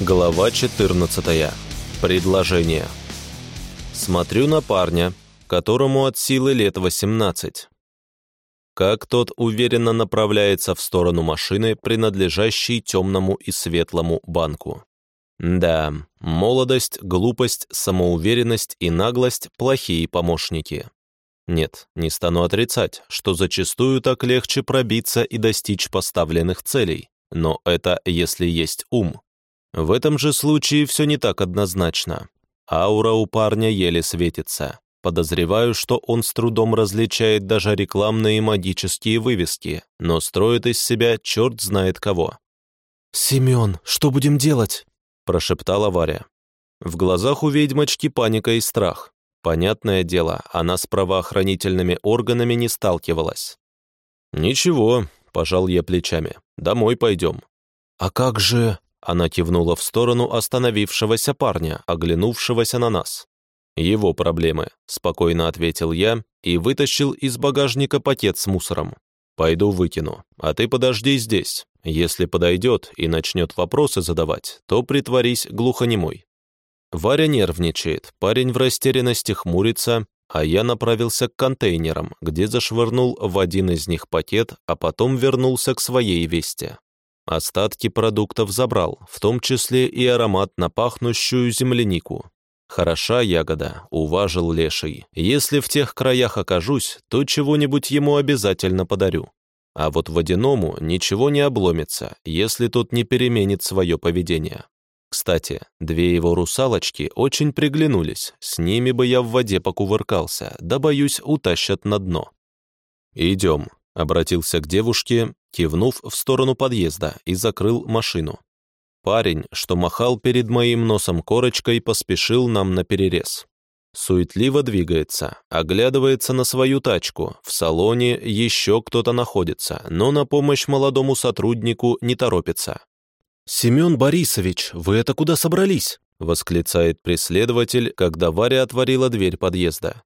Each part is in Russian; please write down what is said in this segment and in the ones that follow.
Глава 14. Предложение. Смотрю на парня, которому от силы лет 18. Как тот уверенно направляется в сторону машины, принадлежащей темному и светлому банку. Да, молодость, глупость, самоуверенность и наглость – плохие помощники. Нет, не стану отрицать, что зачастую так легче пробиться и достичь поставленных целей, но это если есть ум. В этом же случае все не так однозначно. Аура у парня еле светится. Подозреваю, что он с трудом различает даже рекламные магические вывески, но строит из себя черт знает кого. «Семен, что будем делать?» – прошептала Варя. В глазах у ведьмочки паника и страх. Понятное дело, она с правоохранительными органами не сталкивалась. «Ничего», – пожал я плечами, – «домой пойдем». «А как же...» Она кивнула в сторону остановившегося парня, оглянувшегося на нас. «Его проблемы», — спокойно ответил я и вытащил из багажника пакет с мусором. «Пойду выкину, а ты подожди здесь. Если подойдет и начнет вопросы задавать, то притворись глухонемой». Варя нервничает, парень в растерянности хмурится, а я направился к контейнерам, где зашвырнул в один из них пакет, а потом вернулся к своей весте. Остатки продуктов забрал, в том числе и ароматно пахнущую землянику. Хороша ягода, уважил леший. Если в тех краях окажусь, то чего-нибудь ему обязательно подарю. А вот водяному ничего не обломится, если тот не переменит свое поведение. Кстати, две его русалочки очень приглянулись, с ними бы я в воде покувыркался, да, боюсь, утащат на дно. «Идем», — обратился к девушке, кивнув в сторону подъезда и закрыл машину. Парень, что махал перед моим носом корочкой, поспешил нам на перерез. Суетливо двигается, оглядывается на свою тачку, в салоне еще кто-то находится, но на помощь молодому сотруднику не торопится. «Семен Борисович, вы это куда собрались?» — восклицает преследователь, когда Варя отворила дверь подъезда.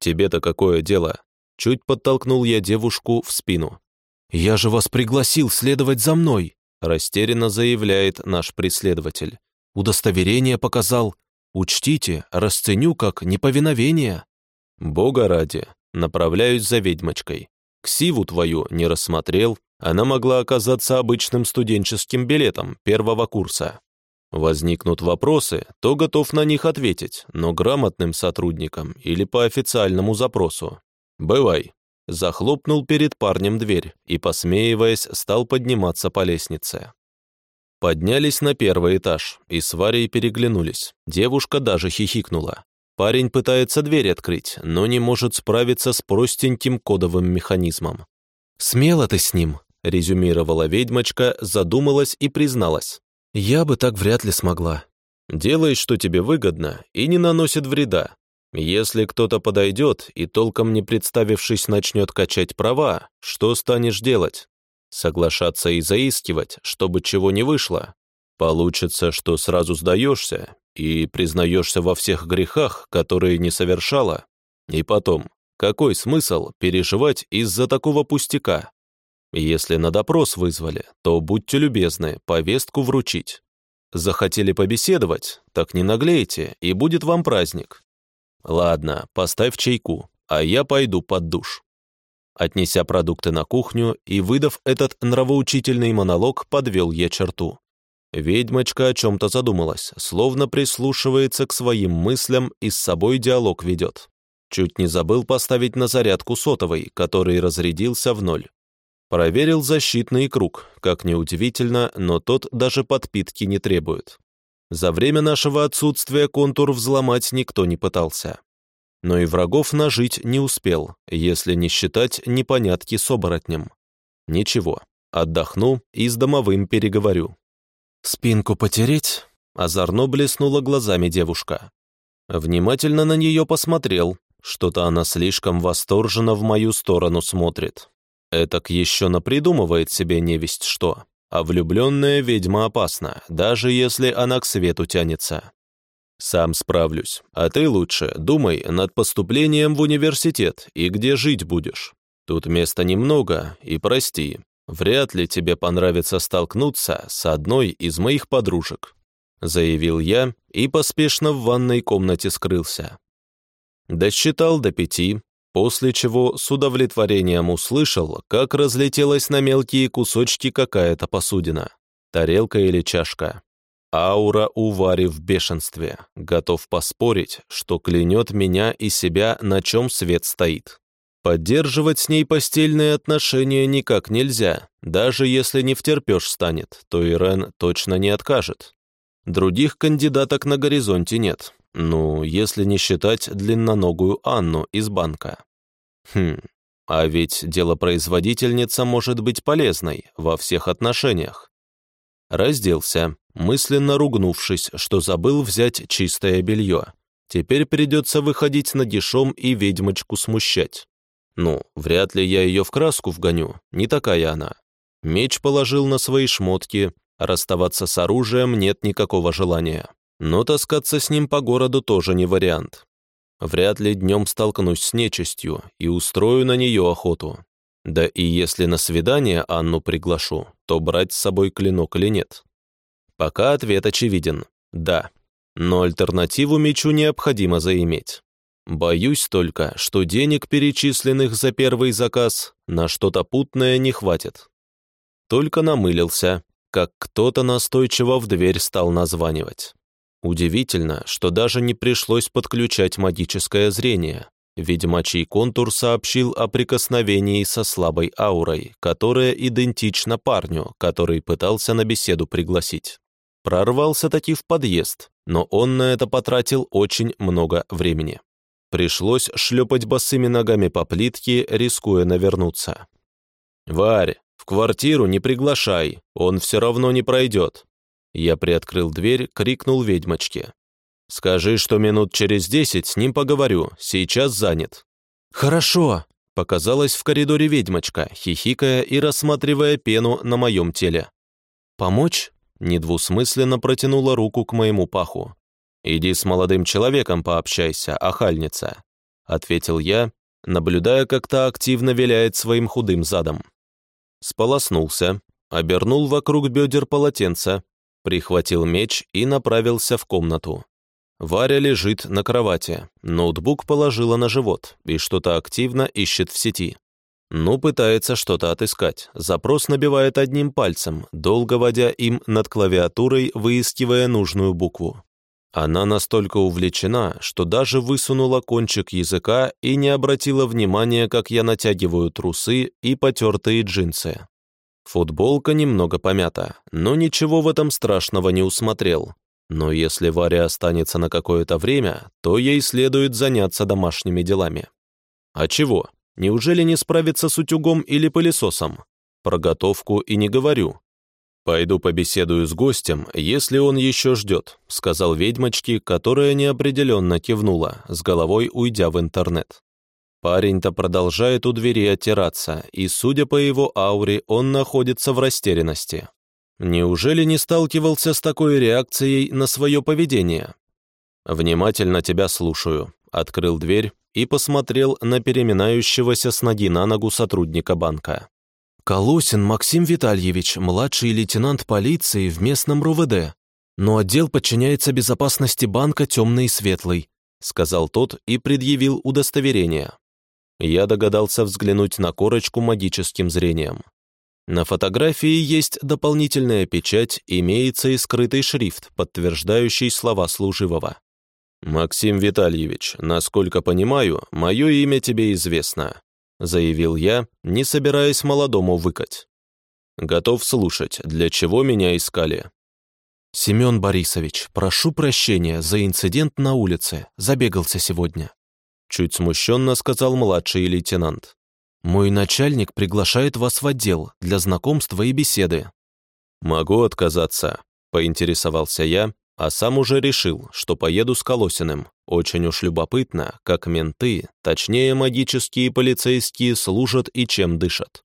«Тебе-то какое дело?» Чуть подтолкнул я девушку в спину. «Я же вас пригласил следовать за мной», растерянно заявляет наш преследователь. «Удостоверение показал. Учтите, расценю как неповиновение». «Бога ради, направляюсь за ведьмочкой. Ксиву твою не рассмотрел, она могла оказаться обычным студенческим билетом первого курса. Возникнут вопросы, то готов на них ответить, но грамотным сотрудникам или по официальному запросу. Бывай захлопнул перед парнем дверь и, посмеиваясь, стал подниматься по лестнице. Поднялись на первый этаж и с Варей переглянулись. Девушка даже хихикнула. Парень пытается дверь открыть, но не может справиться с простеньким кодовым механизмом. «Смело ты с ним», — резюмировала ведьмочка, задумалась и призналась. «Я бы так вряд ли смогла». «Делай, что тебе выгодно, и не наносит вреда. Если кто-то подойдет и, толком не представившись, начнет качать права, что станешь делать? Соглашаться и заискивать, чтобы чего не вышло? Получится, что сразу сдаешься и признаешься во всех грехах, которые не совершала. И потом, какой смысл переживать из-за такого пустяка? Если на допрос вызвали, то будьте любезны, повестку вручить. Захотели побеседовать, так не наглейте, и будет вам праздник. «Ладно, поставь чайку, а я пойду под душ». Отнеся продукты на кухню и выдав этот нравоучительный монолог, подвел я черту. Ведьмочка о чем-то задумалась, словно прислушивается к своим мыслям и с собой диалог ведет. Чуть не забыл поставить на зарядку сотовый, который разрядился в ноль. Проверил защитный круг, как неудивительно, но тот даже подпитки не требует. За время нашего отсутствия контур взломать никто не пытался. Но и врагов нажить не успел, если не считать непонятки с оборотнем. Ничего, отдохну и с домовым переговорю. «Спинку потереть?» — озорно блеснула глазами девушка. Внимательно на нее посмотрел, что-то она слишком восторженно в мою сторону смотрит. Этак еще напридумывает себе невесть что. А влюбленная ведьма опасна, даже если она к свету тянется. Сам справлюсь, а ты лучше думай над поступлением в университет и где жить будешь. Тут места немного, и прости, вряд ли тебе понравится столкнуться с одной из моих подружек. заявил я и поспешно в ванной комнате скрылся. Досчитал до пяти, после чего с удовлетворением услышал, как разлетелась на мелкие кусочки какая-то посудина, тарелка или чашка. Аура у Вари в бешенстве, готов поспорить, что клянет меня и себя, на чем свет стоит. Поддерживать с ней постельные отношения никак нельзя, даже если не втерпешь станет, то Ирен точно не откажет. Других кандидаток на горизонте нет, ну, если не считать длинноногую Анну из банка. Хм, а ведь делопроизводительница может быть полезной во всех отношениях. Разделся, мысленно ругнувшись, что забыл взять чистое белье. Теперь придется выходить на дешом и ведьмочку смущать. Ну, вряд ли я ее в краску вгоню, не такая она. Меч положил на свои шмотки, расставаться с оружием нет никакого желания. Но таскаться с ним по городу тоже не вариант. Вряд ли днем столкнусь с нечистью и устрою на нее охоту. Да и если на свидание Анну приглашу, то брать с собой клинок или нет. Пока ответ очевиден – да. Но альтернативу мечу необходимо заиметь. Боюсь только, что денег, перечисленных за первый заказ, на что-то путное не хватит. Только намылился, как кто-то настойчиво в дверь стал названивать. Удивительно, что даже не пришлось подключать магическое зрение. Ведьмачий контур сообщил о прикосновении со слабой аурой, которая идентична парню, который пытался на беседу пригласить. Прорвался таки в подъезд, но он на это потратил очень много времени. Пришлось шлепать босыми ногами по плитке, рискуя навернуться. «Варь, в квартиру не приглашай, он все равно не пройдет». Я приоткрыл дверь, крикнул ведьмочке. «Скажи, что минут через десять с ним поговорю, сейчас занят». «Хорошо», — показалась в коридоре ведьмочка, хихикая и рассматривая пену на моем теле. «Помочь?» недвусмысленно протянула руку к моему паху. «Иди с молодым человеком пообщайся, охальница», — ответил я, наблюдая, как та активно виляет своим худым задом. Сполоснулся, обернул вокруг бедер полотенца, прихватил меч и направился в комнату. Варя лежит на кровати, ноутбук положила на живот и что-то активно ищет в сети. Ну, пытается что-то отыскать. Запрос набивает одним пальцем, долго водя им над клавиатурой, выискивая нужную букву. Она настолько увлечена, что даже высунула кончик языка и не обратила внимания, как я натягиваю трусы и потертые джинсы. Футболка немного помята, но ничего в этом страшного не усмотрел. Но если Варя останется на какое-то время, то ей следует заняться домашними делами. А чего? Неужели не справиться с утюгом или пылесосом? Про готовку и не говорю. «Пойду побеседую с гостем, если он еще ждет», сказал ведьмочке, которая неопределенно кивнула, с головой уйдя в интернет. Парень-то продолжает у двери оттираться, и, судя по его ауре, он находится в растерянности. Неужели не сталкивался с такой реакцией на свое поведение? «Внимательно тебя слушаю», — открыл дверь, и посмотрел на переминающегося с ноги на ногу сотрудника банка. «Колосин Максим Витальевич, младший лейтенант полиции в местном РУВД, но отдел подчиняется безопасности банка «Темный и светлый», сказал тот и предъявил удостоверение. Я догадался взглянуть на корочку магическим зрением. На фотографии есть дополнительная печать, имеется и скрытый шрифт, подтверждающий слова служивого. «Максим Витальевич, насколько понимаю, мое имя тебе известно», заявил я, не собираясь молодому выкать. «Готов слушать, для чего меня искали». «Семен Борисович, прошу прощения за инцидент на улице, забегался сегодня», чуть смущенно сказал младший лейтенант. «Мой начальник приглашает вас в отдел для знакомства и беседы». «Могу отказаться», — поинтересовался я, а сам уже решил, что поеду с Колосиным. Очень уж любопытно, как менты, точнее магические полицейские, служат и чем дышат.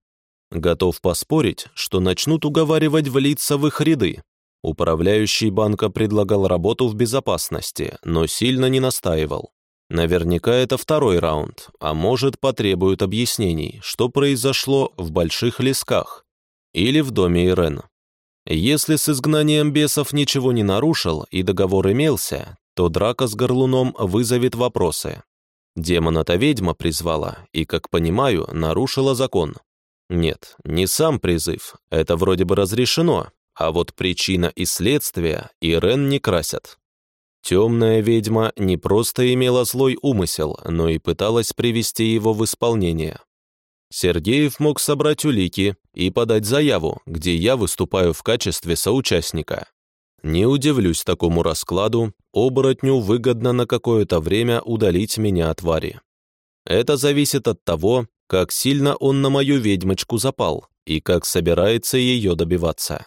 Готов поспорить, что начнут уговаривать влиться в их ряды. Управляющий банка предлагал работу в безопасности, но сильно не настаивал. Наверняка это второй раунд, а может потребуют объяснений, что произошло в Больших Лесках или в доме Ирен. Если с изгнанием бесов ничего не нарушил и договор имелся, то драка с горлуном вызовет вопросы. Демона-то ведьма призвала и, как понимаю, нарушила закон. Нет, не сам призыв, это вроде бы разрешено, а вот причина и следствие Ирен не красят. Темная ведьма не просто имела злой умысел, но и пыталась привести его в исполнение. Сергеев мог собрать улики и подать заяву, где я выступаю в качестве соучастника. Не удивлюсь такому раскладу, оборотню выгодно на какое-то время удалить меня от Вари. Это зависит от того, как сильно он на мою ведьмочку запал и как собирается ее добиваться.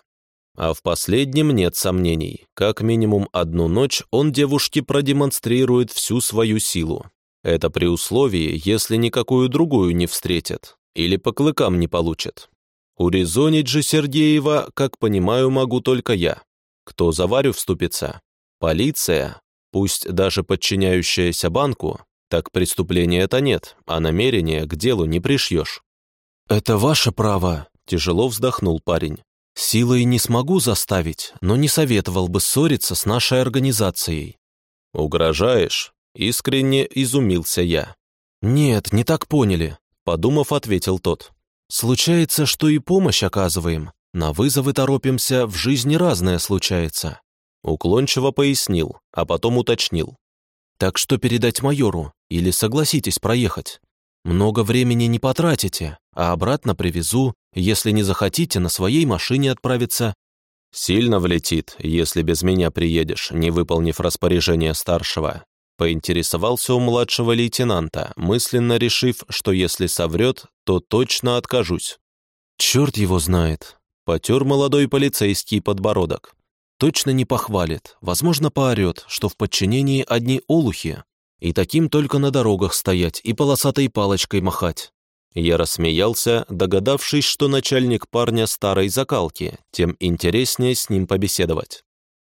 А в последнем нет сомнений. Как минимум одну ночь он девушке продемонстрирует всю свою силу. Это при условии, если никакую другую не встретит или по клыкам не получит. Урезонить же Сергеева, как понимаю, могу только я. Кто за Варю вступится? Полиция, пусть даже подчиняющаяся банку, так преступления-то нет, а намерения к делу не пришьешь. «Это ваше право», — тяжело вздохнул парень. Силой не смогу заставить, но не советовал бы ссориться с нашей организацией». «Угрожаешь?» — искренне изумился я. «Нет, не так поняли», — подумав, ответил тот. «Случается, что и помощь оказываем. На вызовы торопимся, в жизни разное случается». Уклончиво пояснил, а потом уточнил. «Так что передать майору? Или согласитесь проехать? Много времени не потратите, а обратно привезу, если не захотите на своей машине отправиться. Сильно влетит, если без меня приедешь, не выполнив распоряжение старшего. Поинтересовался у младшего лейтенанта, мысленно решив, что если соврет, то точно откажусь. Черт его знает. Потер молодой полицейский подбородок. Точно не похвалит, возможно, поорет, что в подчинении одни олухи, и таким только на дорогах стоять и полосатой палочкой махать. Я рассмеялся, догадавшись, что начальник парня старой закалки, тем интереснее с ним побеседовать.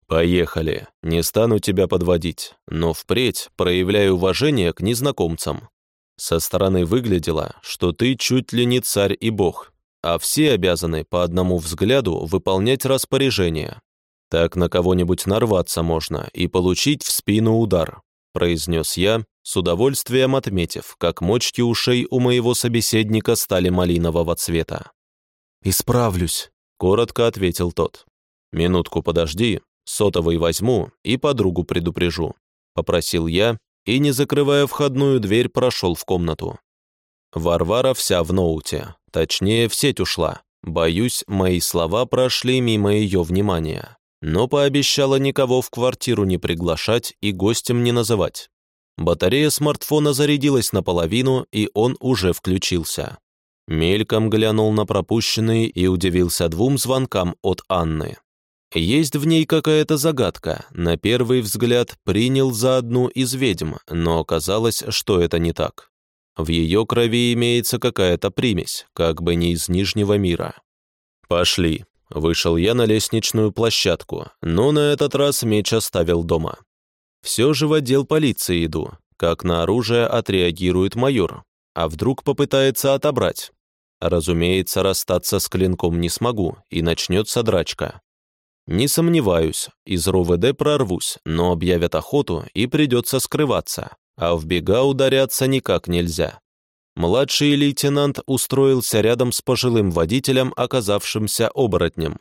«Поехали. Не стану тебя подводить, но впредь проявляю уважение к незнакомцам. Со стороны выглядело, что ты чуть ли не царь и бог, а все обязаны по одному взгляду выполнять распоряжения. Так на кого-нибудь нарваться можно и получить в спину удар произнес я, с удовольствием отметив, как мочки ушей у моего собеседника стали малинового цвета. «Исправлюсь», — коротко ответил тот. «Минутку подожди, сотовый возьму и подругу предупрежу», — попросил я и, не закрывая входную дверь, прошел в комнату. Варвара вся в ноуте, точнее, в сеть ушла. Боюсь, мои слова прошли мимо ее внимания но пообещала никого в квартиру не приглашать и гостем не называть. Батарея смартфона зарядилась наполовину, и он уже включился. Мельком глянул на пропущенные и удивился двум звонкам от Анны. Есть в ней какая-то загадка. На первый взгляд принял за одну из ведьм, но оказалось, что это не так. В ее крови имеется какая-то примесь, как бы не из Нижнего мира. «Пошли», Вышел я на лестничную площадку, но на этот раз меч оставил дома. Все же в отдел полиции иду, как на оружие отреагирует майор, а вдруг попытается отобрать. Разумеется, расстаться с клинком не смогу, и начнется драчка. Не сомневаюсь, из РОВД прорвусь, но объявят охоту и придется скрываться, а в бега ударяться никак нельзя. Младший лейтенант устроился рядом с пожилым водителем, оказавшимся оборотнем.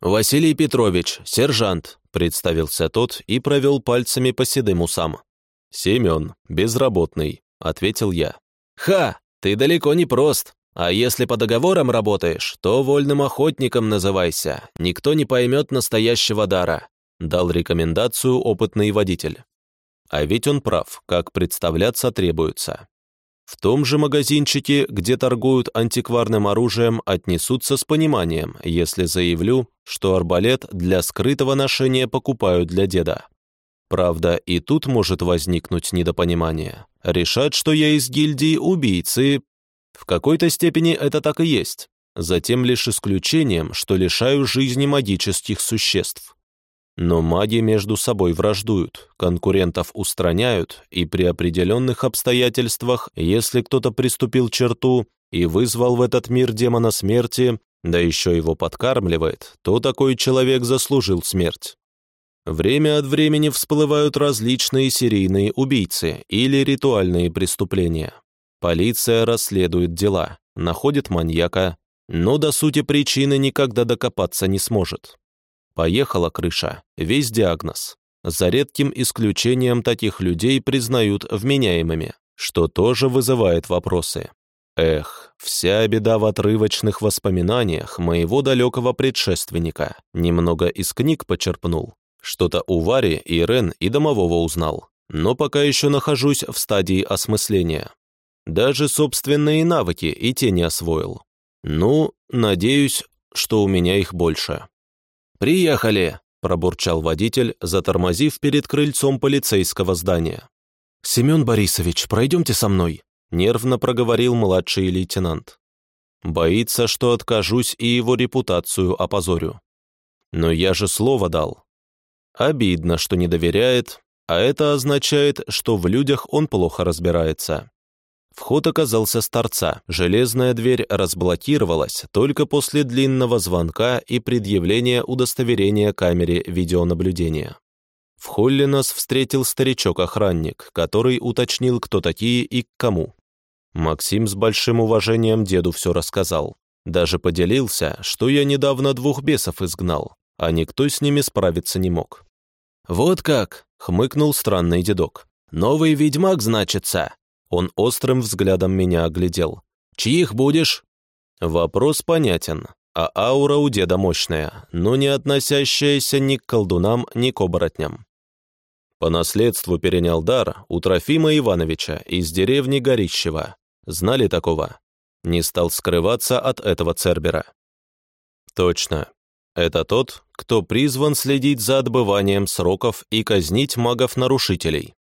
«Василий Петрович, сержант», — представился тот и провел пальцами по седым усам. «Семен, безработный», — ответил я. «Ха, ты далеко не прост. А если по договорам работаешь, то вольным охотником называйся. Никто не поймет настоящего дара», — дал рекомендацию опытный водитель. А ведь он прав, как представляться требуется. В том же магазинчике, где торгуют антикварным оружием, отнесутся с пониманием, если заявлю, что арбалет для скрытого ношения покупают для деда. Правда, и тут может возникнуть недопонимание. Решат, что я из гильдии убийцы. В какой-то степени это так и есть. Затем лишь исключением, что лишаю жизни магических существ. Но маги между собой враждуют, конкурентов устраняют, и при определенных обстоятельствах, если кто-то приступил черту и вызвал в этот мир демона смерти, да еще его подкармливает, то такой человек заслужил смерть. Время от времени всплывают различные серийные убийцы или ритуальные преступления. Полиция расследует дела, находит маньяка, но до сути причины никогда докопаться не сможет. Поехала крыша, весь диагноз. За редким исключением таких людей признают вменяемыми, что тоже вызывает вопросы. Эх, вся беда в отрывочных воспоминаниях моего далекого предшественника. Немного из книг почерпнул. Что-то у Вари, Ирен и домового узнал. Но пока еще нахожусь в стадии осмысления. Даже собственные навыки и те не освоил. Ну, надеюсь, что у меня их больше. «Приехали!» – пробурчал водитель, затормозив перед крыльцом полицейского здания. «Семен Борисович, пройдемте со мной», – нервно проговорил младший лейтенант. Боится, что откажусь и его репутацию опозорю. Но я же слово дал. Обидно, что не доверяет, а это означает, что в людях он плохо разбирается. Вход оказался с торца. Железная дверь разблокировалась только после длинного звонка и предъявления удостоверения камере видеонаблюдения. В холле нас встретил старичок-охранник, который уточнил, кто такие и к кому. Максим с большим уважением деду все рассказал. Даже поделился, что я недавно двух бесов изгнал, а никто с ними справиться не мог. «Вот как!» — хмыкнул странный дедок. «Новый ведьмак, значится!» Он острым взглядом меня оглядел. «Чьих будешь?» Вопрос понятен, а аура у деда мощная, но не относящаяся ни к колдунам, ни к оборотням. По наследству перенял дар у Трофима Ивановича из деревни Горищева. Знали такого? Не стал скрываться от этого Цербера. Точно. Это тот, кто призван следить за отбыванием сроков и казнить магов-нарушителей.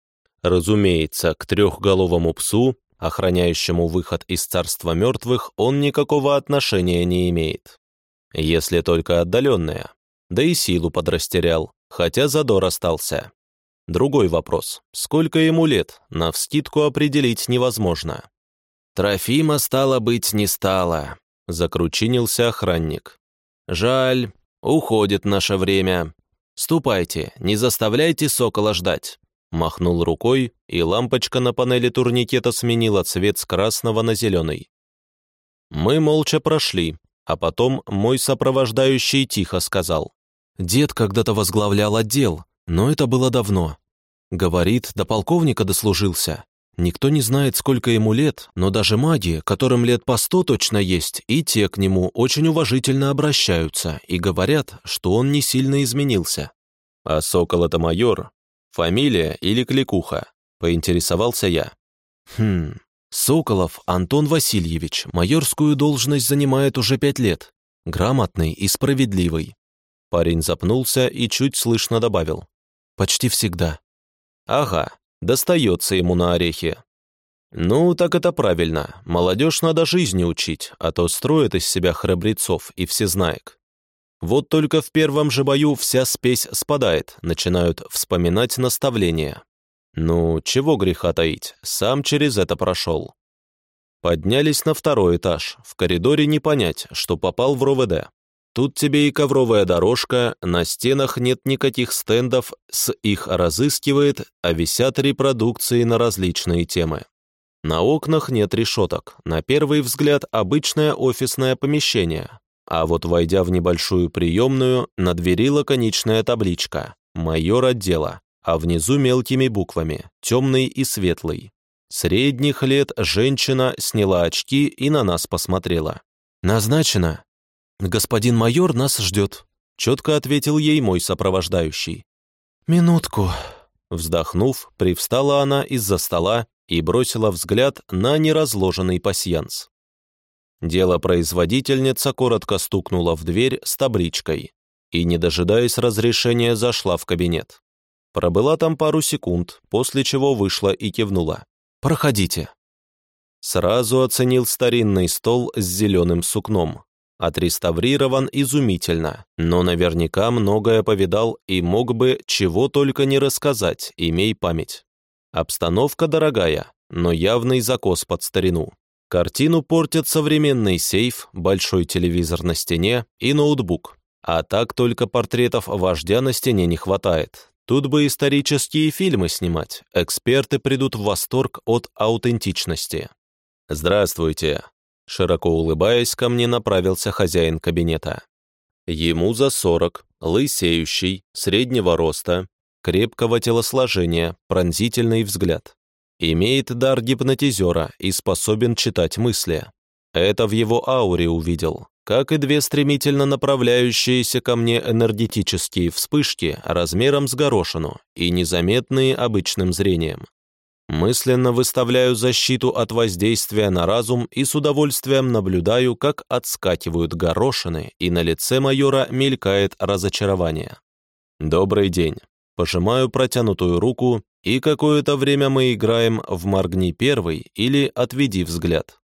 Разумеется, к трехголовому псу, охраняющему выход из царства мертвых, он никакого отношения не имеет. Если только отдаленное. Да и силу подрастерял, хотя задор остался. Другой вопрос. Сколько ему лет, На навскидку определить невозможно. «Трофима, стало быть, не стало», — закручинился охранник. «Жаль, уходит наше время. Ступайте, не заставляйте сокола ждать. Махнул рукой, и лампочка на панели турникета сменила цвет с красного на зеленый. Мы молча прошли, а потом мой сопровождающий тихо сказал. «Дед когда-то возглавлял отдел, но это было давно. Говорит, до полковника дослужился. Никто не знает, сколько ему лет, но даже маги, которым лет по сто точно есть, и те к нему очень уважительно обращаются и говорят, что он не сильно изменился. А Сокол — это майор, «Фамилия или кликуха?» – поинтересовался я. «Хм, Соколов Антон Васильевич майорскую должность занимает уже пять лет. Грамотный и справедливый». Парень запнулся и чуть слышно добавил. «Почти всегда». «Ага, достается ему на орехи». «Ну, так это правильно. Молодежь надо жизни учить, а то строят из себя храбрецов и всезнаек. Вот только в первом же бою вся спесь спадает, начинают вспоминать наставления. Ну, чего греха таить, сам через это прошел. Поднялись на второй этаж, в коридоре не понять, что попал в РОВД. Тут тебе и ковровая дорожка, на стенах нет никаких стендов, с их разыскивает, а висят репродукции на различные темы. На окнах нет решеток, на первый взгляд обычное офисное помещение, а вот войдя в небольшую приемную, на двери лаконичная табличка «Майор отдела», а внизу мелкими буквами «Темный и светлый». Средних лет женщина сняла очки и на нас посмотрела. «Назначено. Господин майор нас ждет», — четко ответил ей мой сопровождающий. «Минутку». Вздохнув, привстала она из-за стола и бросила взгляд на неразложенный пасьянс. Делопроизводительница коротко стукнула в дверь с табличкой и, не дожидаясь разрешения, зашла в кабинет. Пробыла там пару секунд, после чего вышла и кивнула. «Проходите». Сразу оценил старинный стол с зеленым сукном. Отреставрирован изумительно, но наверняка многое повидал и мог бы чего только не рассказать, имей память. Обстановка дорогая, но явный закос под старину. Картину портят современный сейф, большой телевизор на стене и ноутбук. А так только портретов вождя на стене не хватает. Тут бы исторические фильмы снимать. Эксперты придут в восторг от аутентичности. «Здравствуйте!» Широко улыбаясь, ко мне направился хозяин кабинета. Ему за сорок, лысеющий, среднего роста, крепкого телосложения, пронзительный взгляд. Имеет дар гипнотизера и способен читать мысли. Это в его ауре увидел, как и две стремительно направляющиеся ко мне энергетические вспышки размером с горошину и незаметные обычным зрением. Мысленно выставляю защиту от воздействия на разум и с удовольствием наблюдаю, как отскакивают горошины, и на лице майора мелькает разочарование. «Добрый день». Пожимаю протянутую руку и какое-то время мы играем в «Моргни первый» или «Отведи взгляд».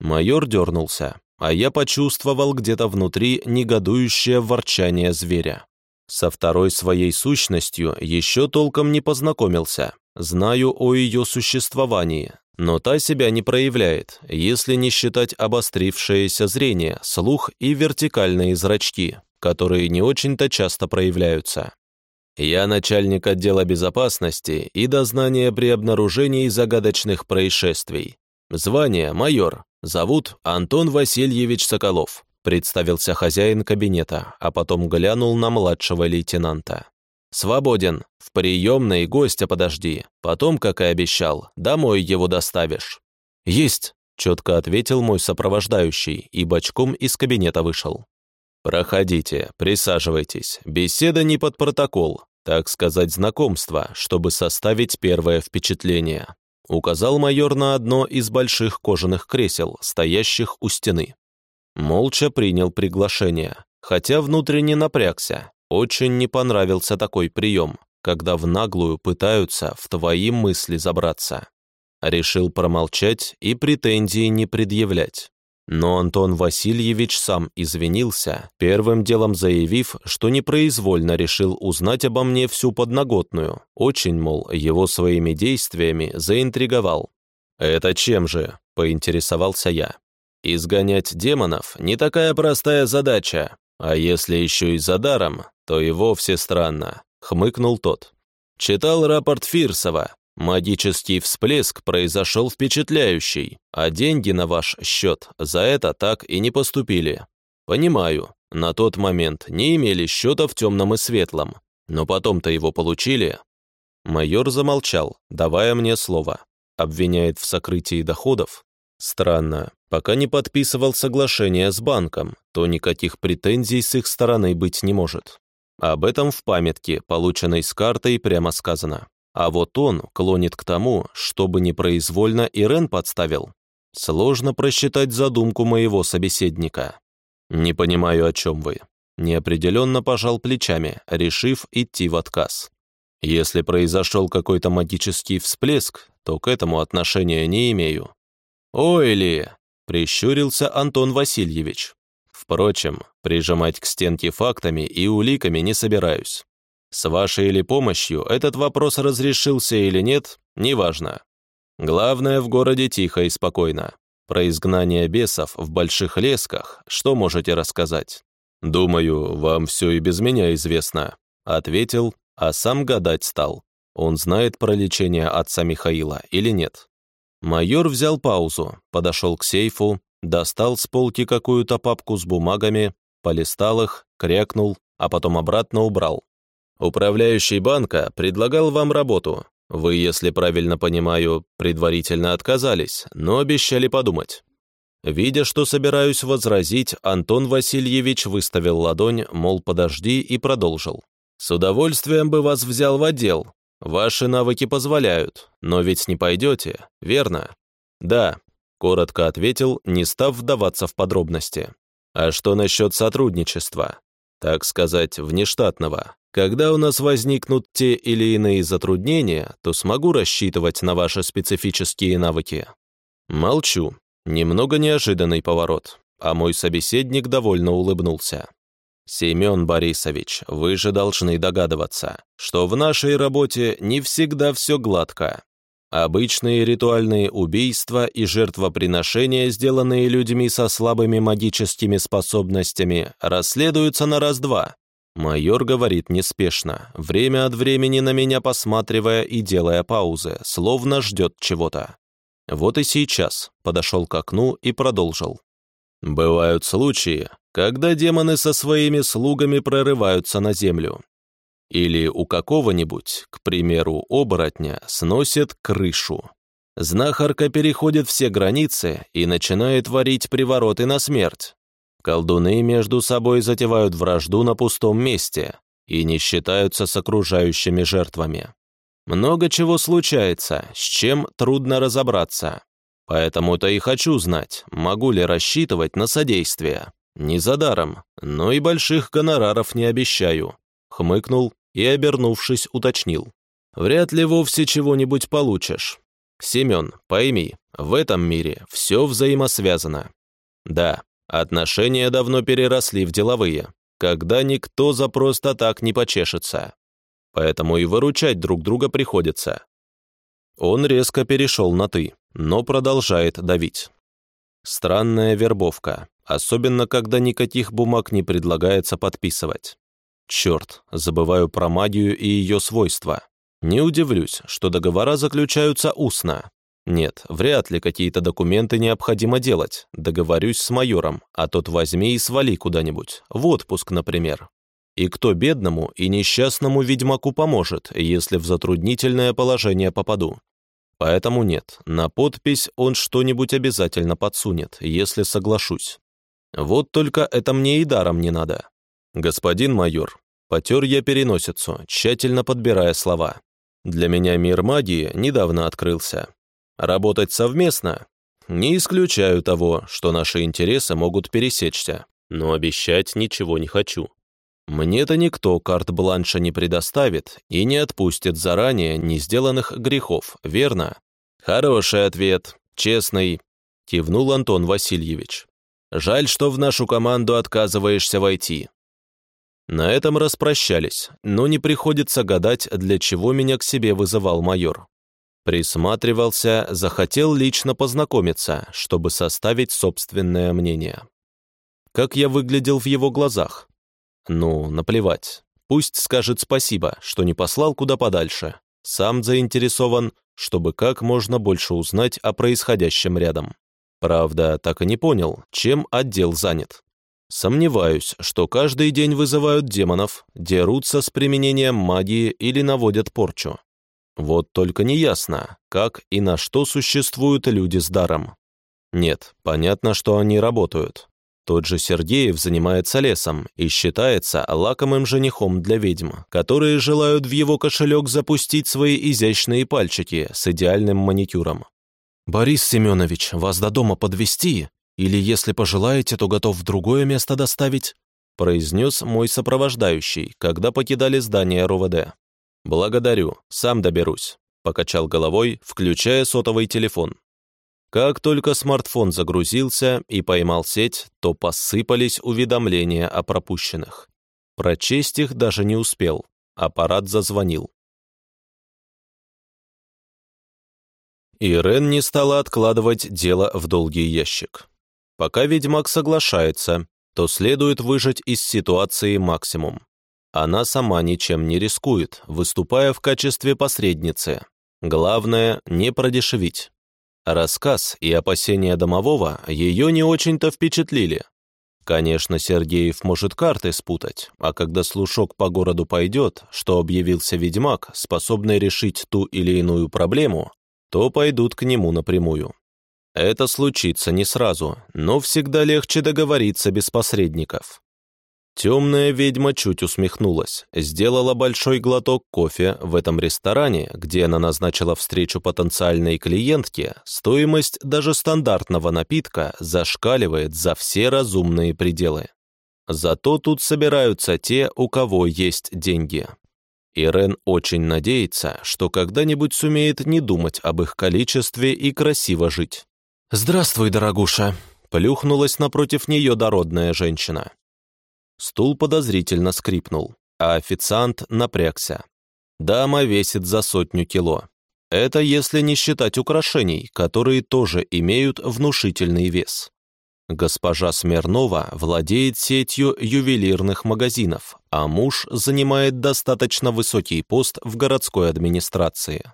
Майор дернулся, а я почувствовал где-то внутри негодующее ворчание зверя. Со второй своей сущностью еще толком не познакомился, знаю о ее существовании, но та себя не проявляет, если не считать обострившееся зрение, слух и вертикальные зрачки, которые не очень-то часто проявляются. Я начальник отдела безопасности и дознания при обнаружении загадочных происшествий. Звание – майор. Зовут Антон Васильевич Соколов. Представился хозяин кабинета, а потом глянул на младшего лейтенанта. «Свободен. В приемной гостя подожди. Потом, как и обещал, домой его доставишь». «Есть», – четко ответил мой сопровождающий и бочком из кабинета вышел. «Проходите, присаживайтесь. Беседа не под протокол, так сказать, знакомство, чтобы составить первое впечатление», указал майор на одно из больших кожаных кресел, стоящих у стены. Молча принял приглашение, хотя внутренне напрягся. Очень не понравился такой прием, когда в наглую пытаются в твои мысли забраться. Решил промолчать и претензии не предъявлять. Но Антон Васильевич сам извинился, первым делом заявив, что непроизвольно решил узнать обо мне всю подноготную. Очень, мол, его своими действиями заинтриговал. «Это чем же?» – поинтересовался я. «Изгонять демонов – не такая простая задача, а если еще и за даром, то и вовсе странно», – хмыкнул тот. Читал рапорт Фирсова, Магический всплеск произошел впечатляющий, а деньги на ваш счет за это так и не поступили. Понимаю, на тот момент не имели счета в темном и светлом, но потом-то его получили. Майор замолчал, давая мне слово. Обвиняет в сокрытии доходов? Странно, пока не подписывал соглашение с банком, то никаких претензий с их стороны быть не может. Об этом в памятке, полученной с картой, прямо сказано. А вот он клонит к тому, чтобы непроизвольно Ирен подставил. Сложно просчитать задумку моего собеседника. «Не понимаю, о чем вы». Неопределенно пожал плечами, решив идти в отказ. Если произошел какой-то магический всплеск, то к этому отношения не имею. «Ой ли!» — прищурился Антон Васильевич. Впрочем, прижимать к стенке фактами и уликами не собираюсь. С вашей или помощью этот вопрос разрешился или нет, неважно. Главное, в городе тихо и спокойно. Про изгнание бесов в больших лесках что можете рассказать? Думаю, вам все и без меня известно, ответил, а сам гадать стал. Он знает про лечение отца Михаила или нет? Майор взял паузу, подошел к сейфу, достал с полки какую-то папку с бумагами, полистал их, крякнул, а потом обратно убрал. Управляющий банка предлагал вам работу. Вы, если правильно понимаю, предварительно отказались, но обещали подумать. Видя, что собираюсь возразить, Антон Васильевич выставил ладонь, мол, подожди, и продолжил. «С удовольствием бы вас взял в отдел. Ваши навыки позволяют, но ведь не пойдете, верно?» «Да», — коротко ответил, не став вдаваться в подробности. «А что насчет сотрудничества? Так сказать, внештатного? Когда у нас возникнут те или иные затруднения, то смогу рассчитывать на ваши специфические навыки. Молчу. Немного неожиданный поворот, а мой собеседник довольно улыбнулся. «Семен Борисович, вы же должны догадываться, что в нашей работе не всегда все гладко. Обычные ритуальные убийства и жертвоприношения, сделанные людьми со слабыми магическими способностями, расследуются на раз-два. Майор говорит неспешно, время от времени на меня посматривая и делая паузы, словно ждет чего-то. Вот и сейчас подошел к окну и продолжил. Бывают случаи, когда демоны со своими слугами прорываются на землю. Или у какого-нибудь, к примеру, оборотня, сносят крышу. Знахарка переходит все границы и начинает варить привороты на смерть. Колдуны между собой затевают вражду на пустом месте и не считаются с окружающими жертвами. Много чего случается, с чем трудно разобраться. Поэтому-то и хочу знать, могу ли рассчитывать на содействие. Не за даром, но и больших гонораров не обещаю. Хмыкнул и, обернувшись, уточнил. Вряд ли вовсе чего-нибудь получишь. Семен, пойми, в этом мире все взаимосвязано. Да, Отношения давно переросли в деловые, когда никто за просто так не почешется. Поэтому и выручать друг друга приходится. Он резко перешел на «ты», но продолжает давить. Странная вербовка, особенно когда никаких бумаг не предлагается подписывать. Черт, забываю про магию и ее свойства. Не удивлюсь, что договора заключаются устно, нет, вряд ли какие-то документы необходимо делать. Договорюсь с майором, а тот возьми и свали куда-нибудь. В отпуск, например. И кто бедному и несчастному ведьмаку поможет, если в затруднительное положение попаду? Поэтому нет, на подпись он что-нибудь обязательно подсунет, если соглашусь. Вот только это мне и даром не надо. Господин майор, потер я переносицу, тщательно подбирая слова. Для меня мир магии недавно открылся, Работать совместно? Не исключаю того, что наши интересы могут пересечься, но обещать ничего не хочу. Мне-то никто карт-бланша не предоставит и не отпустит заранее не сделанных грехов, верно? Хороший ответ, честный, кивнул Антон Васильевич. Жаль, что в нашу команду отказываешься войти. На этом распрощались, но не приходится гадать, для чего меня к себе вызывал майор. Присматривался, захотел лично познакомиться, чтобы составить собственное мнение. Как я выглядел в его глазах? Ну, наплевать. Пусть скажет спасибо, что не послал куда подальше. Сам заинтересован, чтобы как можно больше узнать о происходящем рядом. Правда, так и не понял, чем отдел занят. Сомневаюсь, что каждый день вызывают демонов, дерутся с применением магии или наводят порчу. Вот только неясно, как и на что существуют люди с даром. Нет, понятно, что они работают. Тот же Сергеев занимается лесом и считается лакомым женихом для ведьм, которые желают в его кошелек запустить свои изящные пальчики с идеальным маникюром. «Борис Семенович, вас до дома подвести или, если пожелаете, то готов в другое место доставить?» произнес мой сопровождающий, когда покидали здание РОВД. «Благодарю, сам доберусь», — покачал головой, включая сотовый телефон. Как только смартфон загрузился и поймал сеть, то посыпались уведомления о пропущенных. Прочесть их даже не успел, аппарат зазвонил. Ирен не стала откладывать дело в долгий ящик. Пока ведьмак соглашается, то следует выжать из ситуации максимум. Она сама ничем не рискует, выступая в качестве посредницы. Главное, не продешевить. Рассказ и опасения домового ее не очень-то впечатлили. Конечно, Сергеев может карты спутать, а когда слушок по городу пойдет, что объявился ведьмак, способный решить ту или иную проблему, то пойдут к нему напрямую. Это случится не сразу, но всегда легче договориться без посредников. Темная ведьма чуть усмехнулась, сделала большой глоток кофе в этом ресторане, где она назначила встречу потенциальной клиентке, стоимость даже стандартного напитка зашкаливает за все разумные пределы. Зато тут собираются те, у кого есть деньги. Ирен очень надеется, что когда-нибудь сумеет не думать об их количестве и красиво жить. «Здравствуй, дорогуша», — плюхнулась напротив нее дородная женщина. Стул подозрительно скрипнул, а официант напрягся. Дама весит за сотню кило. Это если не считать украшений, которые тоже имеют внушительный вес. Госпожа Смирнова владеет сетью ювелирных магазинов, а муж занимает достаточно высокий пост в городской администрации.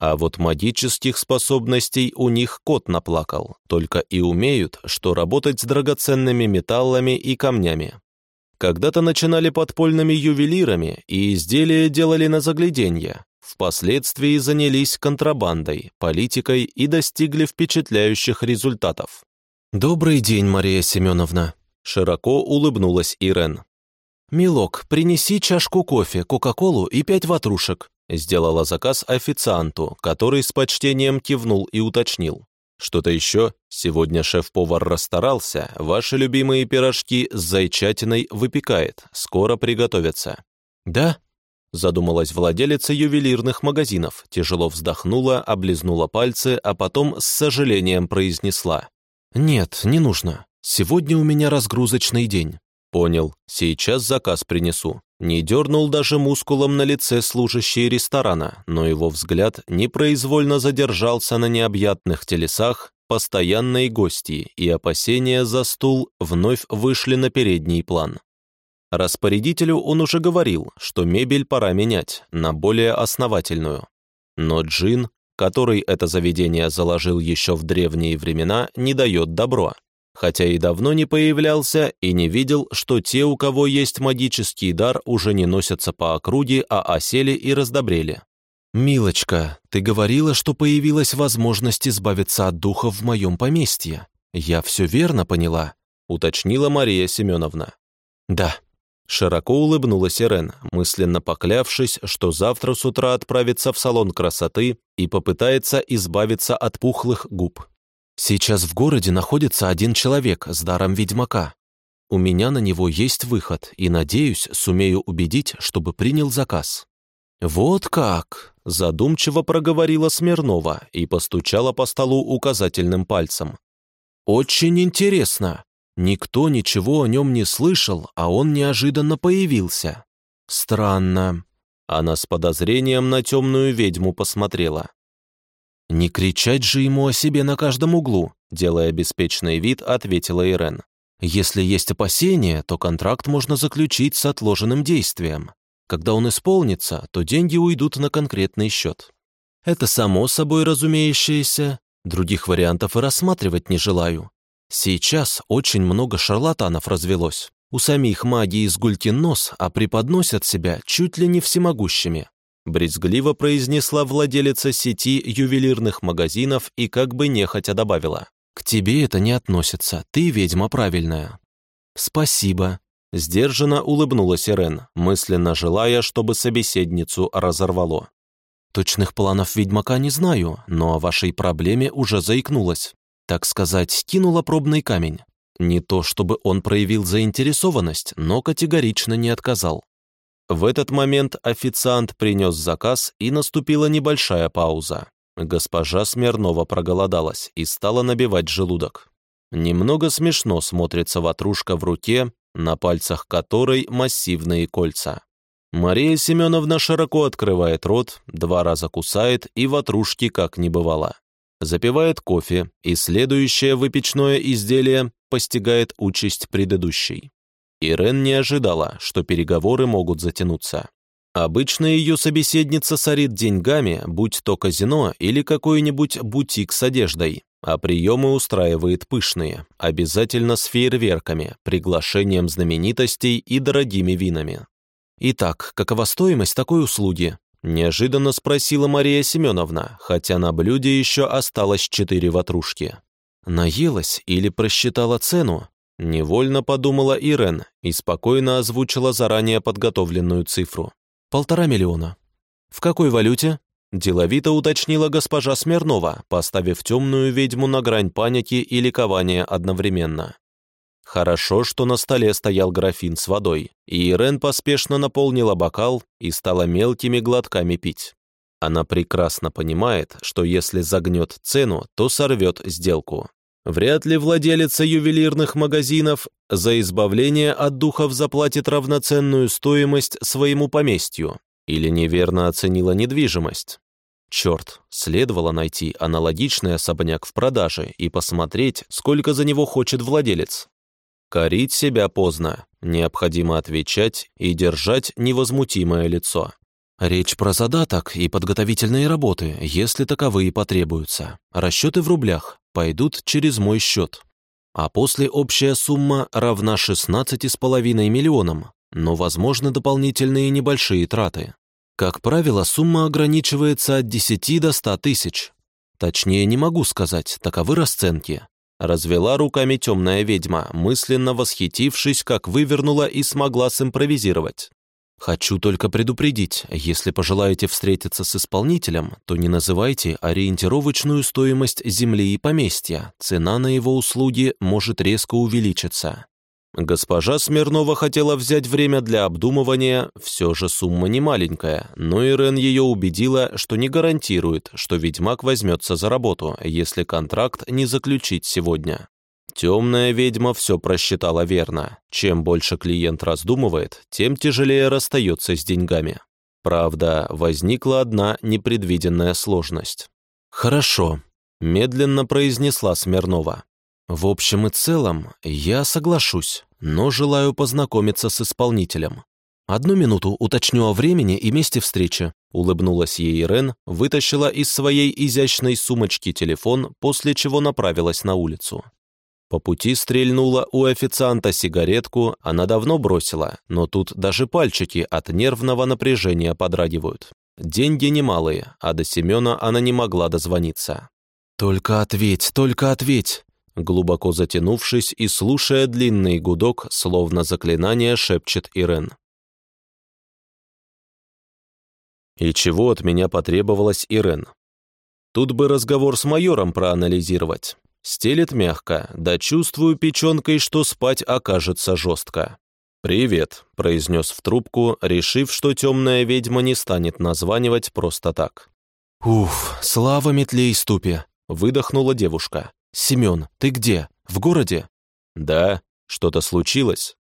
А вот магических способностей у них кот наплакал, только и умеют, что работать с драгоценными металлами и камнями. Когда-то начинали подпольными ювелирами и изделия делали на загляденье, впоследствии занялись контрабандой, политикой и достигли впечатляющих результатов. «Добрый день, Мария Семеновна», — широко улыбнулась Ирен. «Милок, принеси чашку кофе, кока-колу и пять ватрушек», Сделала заказ официанту, который с почтением кивнул и уточнил. «Что-то еще? Сегодня шеф-повар расстарался, ваши любимые пирожки с зайчатиной выпекает, скоро приготовятся». «Да?» Задумалась владелица ювелирных магазинов, тяжело вздохнула, облизнула пальцы, а потом с сожалением произнесла. «Нет, не нужно. Сегодня у меня разгрузочный день». «Понял. Сейчас заказ принесу». Не дернул даже мускулом на лице служащий ресторана, но его взгляд непроизвольно задержался на необъятных телесах постоянной гости, и опасения за стул вновь вышли на передний план. Распорядителю он уже говорил, что мебель пора менять на более основательную. Но Джин, который это заведение заложил еще в древние времена, не дает добро хотя и давно не появлялся и не видел, что те, у кого есть магический дар, уже не носятся по округе, а осели и раздобрели. «Милочка, ты говорила, что появилась возможность избавиться от духа в моем поместье. Я все верно поняла?» — уточнила Мария Семеновна. «Да», — широко улыбнулась Ирен, мысленно поклявшись, что завтра с утра отправится в салон красоты и попытается избавиться от пухлых губ. Сейчас в городе находится один человек с даром ведьмака. У меня на него есть выход, и, надеюсь, сумею убедить, чтобы принял заказ». «Вот как!» – задумчиво проговорила Смирнова и постучала по столу указательным пальцем. «Очень интересно. Никто ничего о нем не слышал, а он неожиданно появился. Странно». Она с подозрением на темную ведьму посмотрела. «Не кричать же ему о себе на каждом углу», делая беспечный вид, ответила Ирен. «Если есть опасения, то контракт можно заключить с отложенным действием. Когда он исполнится, то деньги уйдут на конкретный счет. Это само собой разумеющееся. Других вариантов и рассматривать не желаю. Сейчас очень много шарлатанов развелось. У самих магии гулькин нос, а преподносят себя чуть ли не всемогущими. Брезгливо произнесла владелица сети ювелирных магазинов и как бы нехотя добавила. «К тебе это не относится, ты ведьма правильная». «Спасибо», — сдержанно улыбнулась Ирен, мысленно желая, чтобы собеседницу разорвало. «Точных планов ведьмака не знаю, но о вашей проблеме уже заикнулась. Так сказать, кинула пробный камень. Не то чтобы он проявил заинтересованность, но категорично не отказал. В этот момент официант принес заказ, и наступила небольшая пауза. Госпожа Смирнова проголодалась и стала набивать желудок. Немного смешно смотрится ватрушка в руке, на пальцах которой массивные кольца. Мария Семеновна широко открывает рот, два раза кусает и ватрушки как не бывало. Запивает кофе, и следующее выпечное изделие постигает участь предыдущей. Ирен не ожидала, что переговоры могут затянуться. Обычно ее собеседница сорит деньгами, будь то казино или какой-нибудь бутик с одеждой, а приемы устраивает пышные, обязательно с фейерверками, приглашением знаменитостей и дорогими винами. «Итак, какова стоимость такой услуги?» – неожиданно спросила Мария Семеновна, хотя на блюде еще осталось четыре ватрушки. Наелась или просчитала цену? Невольно подумала Ирен и спокойно озвучила заранее подготовленную цифру. «Полтора миллиона». «В какой валюте?» Деловито уточнила госпожа Смирнова, поставив темную ведьму на грань паники и ликования одновременно. Хорошо, что на столе стоял графин с водой, и Ирен поспешно наполнила бокал и стала мелкими глотками пить. Она прекрасно понимает, что если загнет цену, то сорвет сделку. Вряд ли владелица ювелирных магазинов за избавление от духов заплатит равноценную стоимость своему поместью или неверно оценила недвижимость. Черт, следовало найти аналогичный особняк в продаже и посмотреть, сколько за него хочет владелец. Корить себя поздно, необходимо отвечать и держать невозмутимое лицо. Речь про задаток и подготовительные работы, если таковые потребуются. Расчеты в рублях пойдут через мой счет. А после общая сумма равна 16,5 миллионам, но возможны дополнительные небольшие траты. Как правило, сумма ограничивается от 10 до 100 тысяч. Точнее, не могу сказать, таковы расценки. Развела руками темная ведьма, мысленно восхитившись, как вывернула и смогла симпровизировать. Хочу только предупредить, если пожелаете встретиться с исполнителем, то не называйте ориентировочную стоимость земли и поместья, цена на его услуги может резко увеличиться. Госпожа Смирнова хотела взять время для обдумывания, все же сумма не маленькая, но Ирен ее убедила, что не гарантирует, что ведьмак возьмется за работу, если контракт не заключить сегодня. Темная ведьма все просчитала верно. Чем больше клиент раздумывает, тем тяжелее расстается с деньгами. Правда, возникла одна непредвиденная сложность. «Хорошо», – медленно произнесла Смирнова. «В общем и целом, я соглашусь, но желаю познакомиться с исполнителем. Одну минуту уточню о времени и месте встречи», улыбнулась ей Рен, вытащила из своей изящной сумочки телефон, после чего направилась на улицу. По пути стрельнула у официанта сигаретку, она давно бросила, но тут даже пальчики от нервного напряжения подрагивают. Деньги немалые, а до Семена она не могла дозвониться. «Только ответь, только ответь!» Глубоко затянувшись и слушая длинный гудок, словно заклинание шепчет Ирен. И чего от меня потребовалось Ирен? Тут бы разговор с майором проанализировать. Стелет мягко, да чувствую печенкой, что спать окажется жестко. «Привет», — произнес в трубку, решив, что темная ведьма не станет названивать просто так. «Уф, слава метле и ступе», — выдохнула девушка. «Семен, ты где? В городе?» «Да. Что-то случилось?»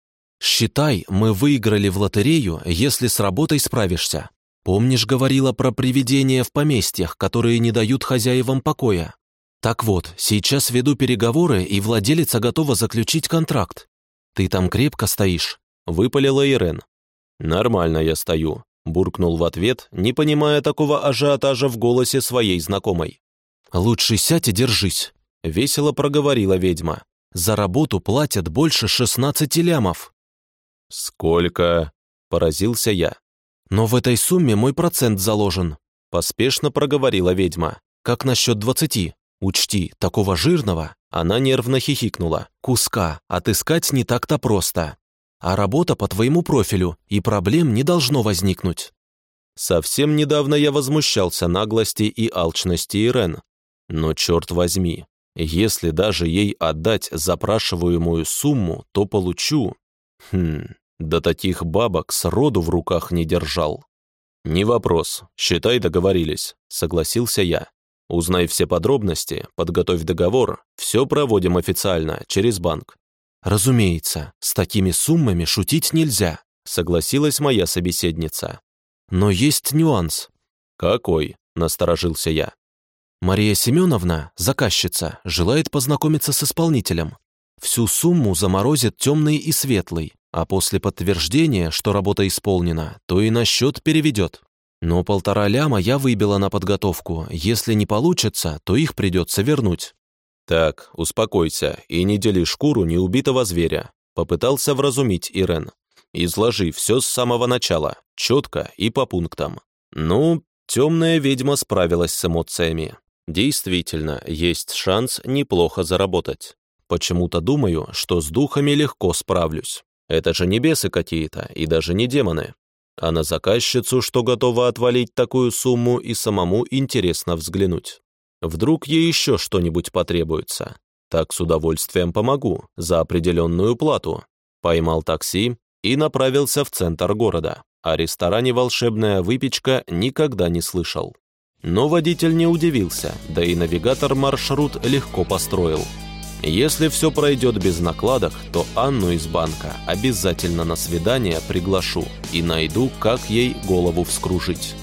«Считай, мы выиграли в лотерею, если с работой справишься. Помнишь, говорила про привидения в поместьях, которые не дают хозяевам покоя? Так вот, сейчас веду переговоры, и владелица готова заключить контракт. Ты там крепко стоишь», — выпалила Ирен. «Нормально я стою», — буркнул в ответ, не понимая такого ажиотажа в голосе своей знакомой. «Лучше сядь и держись», — весело проговорила ведьма. «За работу платят больше шестнадцати лямов». «Сколько?» — поразился я. «Но в этой сумме мой процент заложен», — поспешно проговорила ведьма. «Как насчет двадцати?» Учти, такого жирного, она нервно хихикнула, куска отыскать не так-то просто. А работа по твоему профилю, и проблем не должно возникнуть. Совсем недавно я возмущался наглости и алчности Ирен. Но черт возьми, если даже ей отдать запрашиваемую сумму, то получу... Хм, до таких бабок сроду в руках не держал. «Не вопрос, считай, договорились», — согласился я. Узнай все подробности, подготовь договор, все проводим официально, через банк». «Разумеется, с такими суммами шутить нельзя», согласилась моя собеседница. «Но есть нюанс». «Какой?» – насторожился я. Мария Семеновна, заказчица, желает познакомиться с исполнителем. Всю сумму заморозит темный и светлый, а после подтверждения, что работа исполнена, то и на счет переведет. Но полтора ляма я выбила на подготовку. Если не получится, то их придется вернуть. Так, успокойся и не дели шкуру неубитого зверя. Попытался вразумить Ирен. Изложи все с самого начала, четко и по пунктам. Ну, темная ведьма справилась с эмоциями. Действительно, есть шанс неплохо заработать. Почему-то думаю, что с духами легко справлюсь. Это же небесы какие-то, и даже не демоны. А на заказчицу, что готова отвалить такую сумму, и самому интересно взглянуть. Вдруг ей еще что-нибудь потребуется. Так с удовольствием помогу, за определенную плату. Поймал такси и направился в центр города. О ресторане «Волшебная выпечка» никогда не слышал. Но водитель не удивился, да и навигатор маршрут легко построил. Если все пройдет без накладок, то Анну из банка обязательно на свидание приглашу и найду, как ей голову вскружить.